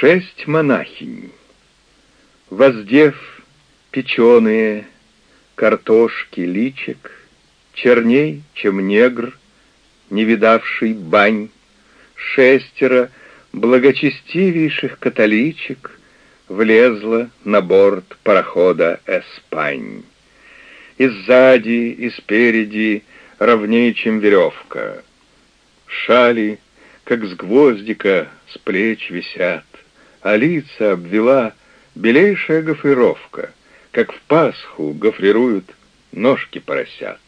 Шесть монахинь, воздев печеные картошки личек, черней, чем негр, не видавший бань, шестеро благочестивейших католичек влезло на борт парохода «Эспань». И сзади, и спереди ровнее, чем веревка. Шали, как с гвоздика, с плеч висят, а лица обвела белейшая гофрировка, как в Пасху гофрируют ножки поросят.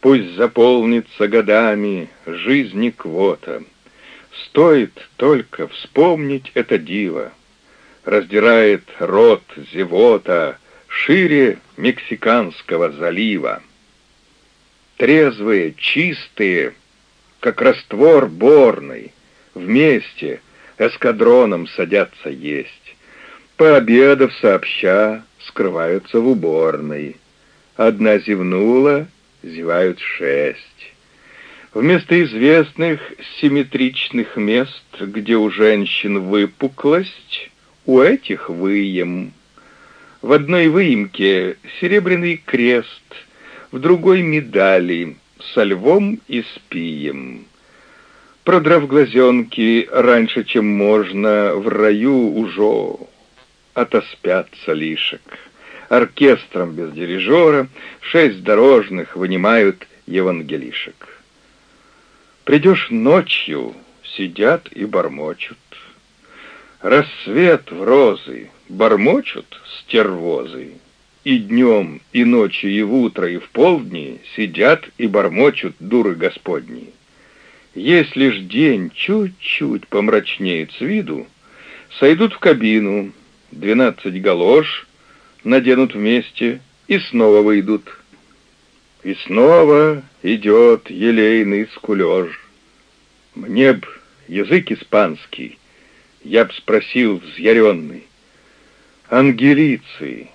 Пусть заполнится годами жизни квота, Стоит только вспомнить это диво. Раздирает рот зевота Шире Мексиканского залива. Трезвые, чистые, как раствор борный, Вместе эскадроном садятся есть. Пообедав сообща, скрываются в уборной. Одна зевнула, зевают шесть. Вместо известных симметричных мест, где у женщин выпуклость, у этих выем. В одной выемке серебряный крест, в другой медали со львом и спием. Продрав глазенки раньше, чем можно, в раю уже отоспятся лишек. Оркестром без дирижера шесть дорожных вынимают евангелишек. Придешь ночью, сидят и бормочут. Рассвет в розы, бормочут стервозы. И днем, и ночью, и в утро, и в полдни сидят и бормочут дуры господни. Если ж день чуть-чуть помрачнеет с виду, сойдут в кабину, двенадцать галош наденут вместе и снова выйдут. И снова идет елейный скулеж. Мне б язык испанский, я б спросил взъяренный. Ангелицы,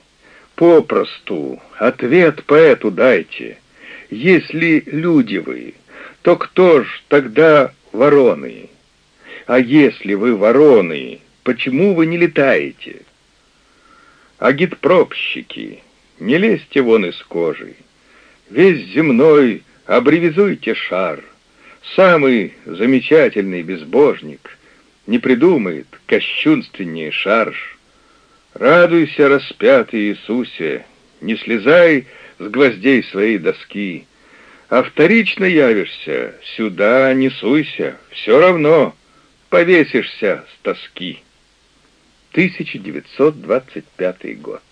попросту, ответ поэту дайте. Если люди вы, то кто ж тогда вороны? А если вы вороны, почему вы не летаете? Агитпропщики, не лезьте вон из кожи. Весь земной обревизуйте шар. Самый замечательный безбожник не придумает кощунственнее шарж. Радуйся, распятый Иисусе, не слезай с гвоздей своей доски, а вторично явишься, сюда не суйся, все равно повесишься с тоски. 1925 год.